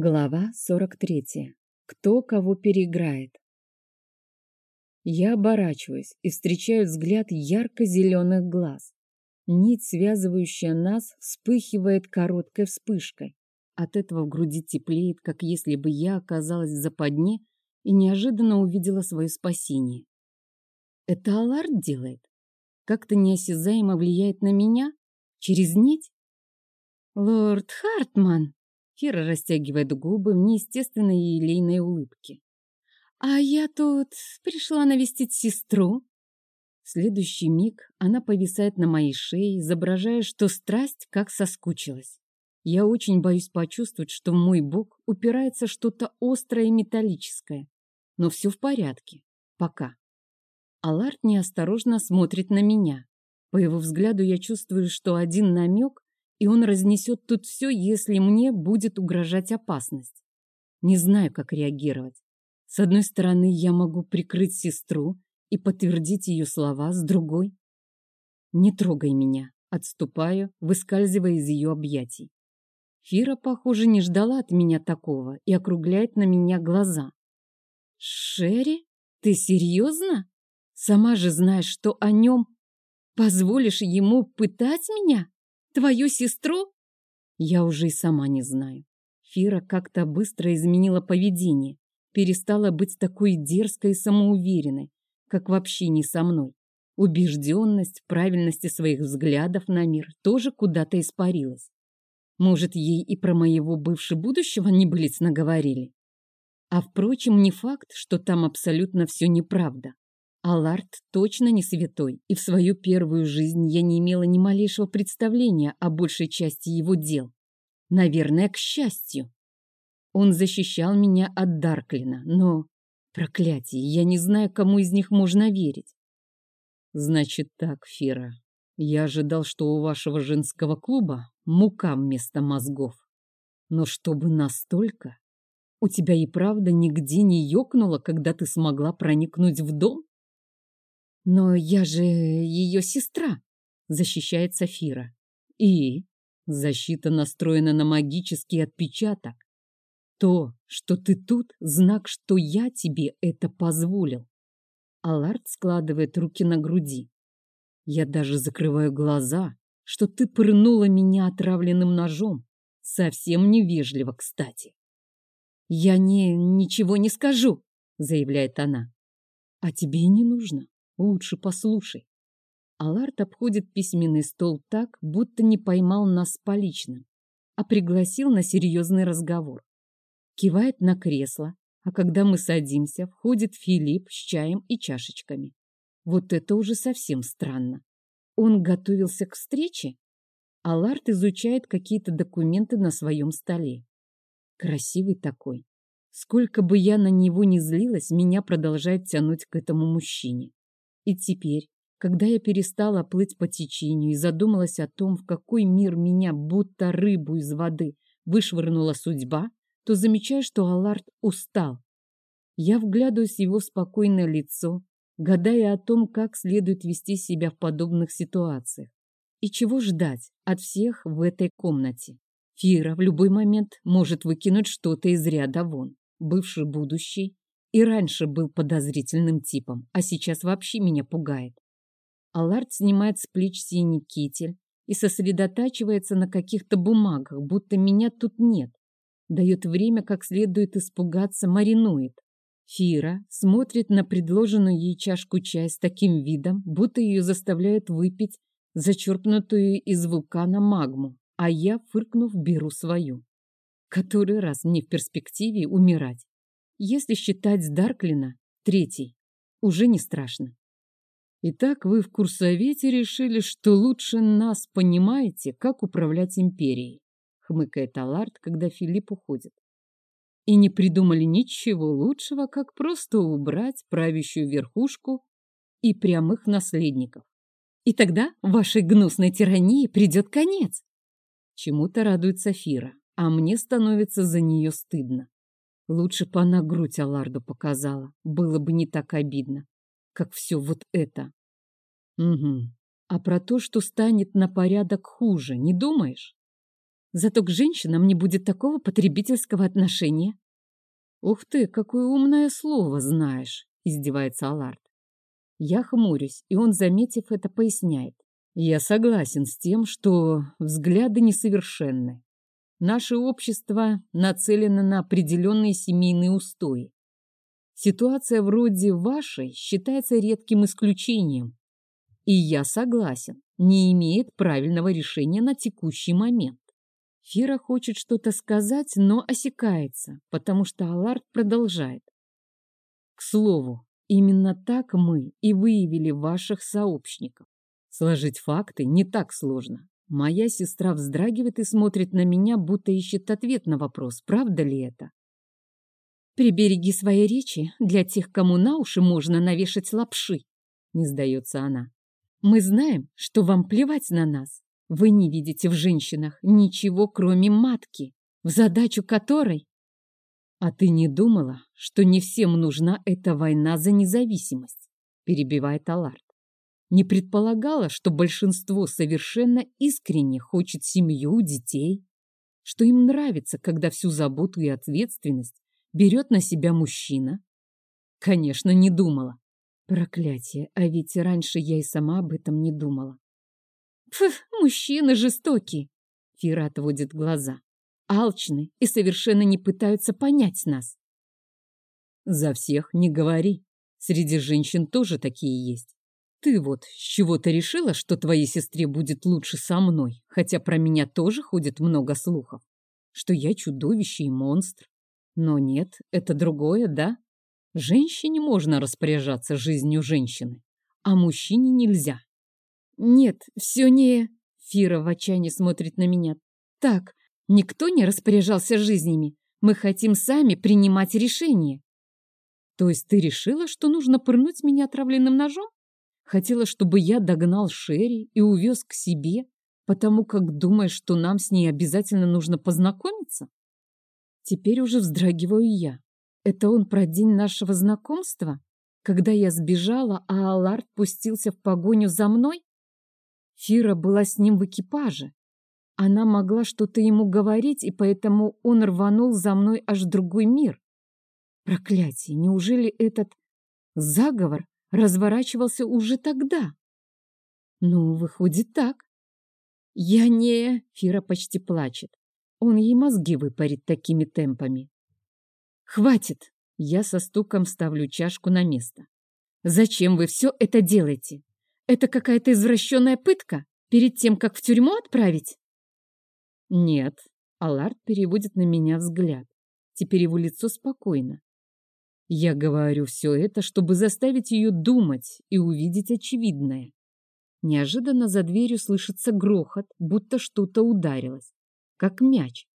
Глава 43. Кто кого переиграет? Я оборачиваюсь и встречаю взгляд ярко-зеленых глаз. Нить, связывающая нас, вспыхивает короткой вспышкой. От этого в груди теплеет, как если бы я оказалась в западне и неожиданно увидела свое спасение. Это Аларт делает? Как-то неосязаемо влияет на меня? Через нить? Лорд Хартман! Кира растягивает губы в неестественной елейной улыбке. «А я тут пришла навестить сестру». В следующий миг она повисает на моей шее, изображая, что страсть как соскучилась. Я очень боюсь почувствовать, что в мой бок упирается что-то острое и металлическое. Но все в порядке. Пока. Аларт неосторожно смотрит на меня. По его взгляду я чувствую, что один намек и он разнесет тут все, если мне будет угрожать опасность. Не знаю, как реагировать. С одной стороны, я могу прикрыть сестру и подтвердить ее слова, с другой — не трогай меня, отступаю, выскальзывая из ее объятий. Фира, похоже, не ждала от меня такого и округляет на меня глаза. «Шерри, ты серьезно? Сама же знаешь, что о нем. Позволишь ему пытать меня?» Твою сестру? Я уже и сама не знаю. Фира как-то быстро изменила поведение, перестала быть такой дерзкой и самоуверенной, как вообще не со мной. Убежденность в правильности своих взглядов на мир тоже куда-то испарилась. Может, ей и про моего бывшего будущего небылиц наговорили? А впрочем, не факт, что там абсолютно все неправда. Аларт точно не святой, и в свою первую жизнь я не имела ни малейшего представления о большей части его дел. Наверное, к счастью. Он защищал меня от Дарклина, но... Проклятие, я не знаю, кому из них можно верить. Значит так, Фира, я ожидал, что у вашего женского клуба мука вместо мозгов. Но чтобы настолько... У тебя и правда нигде не ёкнуло, когда ты смогла проникнуть в дом? «Но я же ее сестра», — защищает Сафира. «И?» Защита настроена на магический отпечаток. То, что ты тут, знак, что я тебе это позволил. Аларт складывает руки на груди. Я даже закрываю глаза, что ты пырнула меня отравленным ножом. Совсем невежливо, кстати. Я не ничего не скажу, заявляет она. А тебе и не нужно. Лучше послушай. Аларт обходит письменный стол так, будто не поймал нас с поличным, а пригласил на серьезный разговор. Кивает на кресло, а когда мы садимся, входит Филипп с чаем и чашечками. Вот это уже совсем странно. Он готовился к встрече? Аларт изучает какие-то документы на своем столе. Красивый такой. Сколько бы я на него ни злилась, меня продолжает тянуть к этому мужчине. И теперь, когда я перестала плыть по течению и задумалась о том, в какой мир меня, будто рыбу из воды, вышвырнула судьба, то замечаю, что Аларт устал. Я вглядываюсь в его спокойное лицо, гадая о том, как следует вести себя в подобных ситуациях. И чего ждать от всех в этой комнате? Фира в любой момент может выкинуть что-то из ряда вон. Бывший будущий и раньше был подозрительным типом, а сейчас вообще меня пугает. Аларт снимает с плеч синий китель и сосредотачивается на каких-то бумагах, будто меня тут нет. Дает время как следует испугаться, маринует. Фира смотрит на предложенную ей чашку чая с таким видом, будто ее заставляют выпить зачерпнутую из вулкана магму, а я, фыркнув, беру свою. Который раз мне в перспективе умирать. Если считать Дарклина, третий, уже не страшно. Итак, вы в курсовете решили, что лучше нас понимаете, как управлять империей, хмыкает Аларт, когда Филипп уходит. И не придумали ничего лучшего, как просто убрать правящую верхушку и прямых наследников. И тогда вашей гнусной тирании придет конец. Чему-то радуется Фира, а мне становится за нее стыдно. Лучше бы она грудь Аларду показала. Было бы не так обидно, как все вот это. Угу. А про то, что станет на порядок хуже, не думаешь? Зато к женщинам не будет такого потребительского отношения. «Ух ты, какое умное слово знаешь!» — издевается Аларт. Я хмурюсь, и он, заметив это, поясняет. Я согласен с тем, что взгляды несовершенны. Наше общество нацелено на определенные семейные устои. Ситуация вроде вашей считается редким исключением. И я согласен, не имеет правильного решения на текущий момент. Фира хочет что-то сказать, но осекается, потому что Аларт продолжает. К слову, именно так мы и выявили ваших сообщников. Сложить факты не так сложно. Моя сестра вздрагивает и смотрит на меня, будто ищет ответ на вопрос, правда ли это. «Прибереги свои речи для тех, кому на уши можно навешать лапши», — не сдается она. «Мы знаем, что вам плевать на нас. Вы не видите в женщинах ничего, кроме матки, в задачу которой... А ты не думала, что не всем нужна эта война за независимость? Перебивает Аларт. Не предполагала, что большинство совершенно искренне хочет семью, детей, что им нравится, когда всю заботу и ответственность берет на себя мужчина? Конечно, не думала. Проклятие, а ведь раньше я и сама об этом не думала. Пф, мужчины жестокие. Фира отводит глаза. Алчны и совершенно не пытаются понять нас. За всех не говори. Среди женщин тоже такие есть. Ты вот с чего-то решила, что твоей сестре будет лучше со мной, хотя про меня тоже ходит много слухов, что я чудовище и монстр. Но нет, это другое, да? Женщине можно распоряжаться жизнью женщины, а мужчине нельзя. «Нет, все не...» Фира в отчаянии смотрит на меня. «Так, никто не распоряжался жизнями. Мы хотим сами принимать решения». «То есть ты решила, что нужно пырнуть меня отравленным ножом? Хотела, чтобы я догнал Шерри и увез к себе, потому как думаешь, что нам с ней обязательно нужно познакомиться?» Теперь уже вздрагиваю я. Это он про день нашего знакомства? Когда я сбежала, а Аларт пустился в погоню за мной? Фира была с ним в экипаже. Она могла что-то ему говорить, и поэтому он рванул за мной аж в другой мир. Проклятие, неужели этот заговор разворачивался уже тогда? Ну, выходит так. Я не... Фира почти плачет. Он ей мозги выпарит такими темпами. Хватит! Я со стуком ставлю чашку на место. Зачем вы все это делаете? Это какая-то извращенная пытка? Перед тем, как в тюрьму отправить? Нет. Аларт переводит на меня взгляд. Теперь его лицо спокойно. Я говорю все это, чтобы заставить ее думать и увидеть очевидное. Неожиданно за дверью слышится грохот, будто что-то ударилось, как мяч.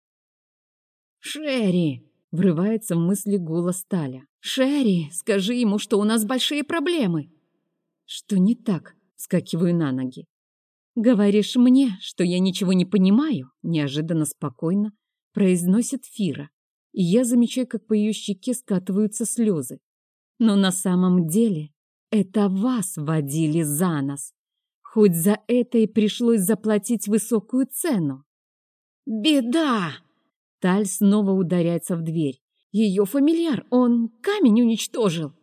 «Шерри!» — врывается в мысли голос Таля. «Шерри, скажи ему, что у нас большие проблемы!» «Что не так?» Скакиваю на ноги. «Говоришь мне, что я ничего не понимаю?» Неожиданно спокойно произносит Фира. И я замечаю, как по ее щеке скатываются слезы. Но на самом деле это вас водили за нос. Хоть за это и пришлось заплатить высокую цену. «Беда!» Таль снова ударяется в дверь. Ее фамильяр, он камень уничтожил.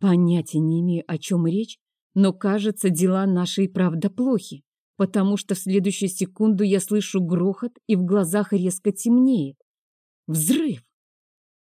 Понятия не имею, о чем речь, но, кажется, дела наши и правда плохи, потому что в следующую секунду я слышу грохот и в глазах резко темнеет. Взрыв!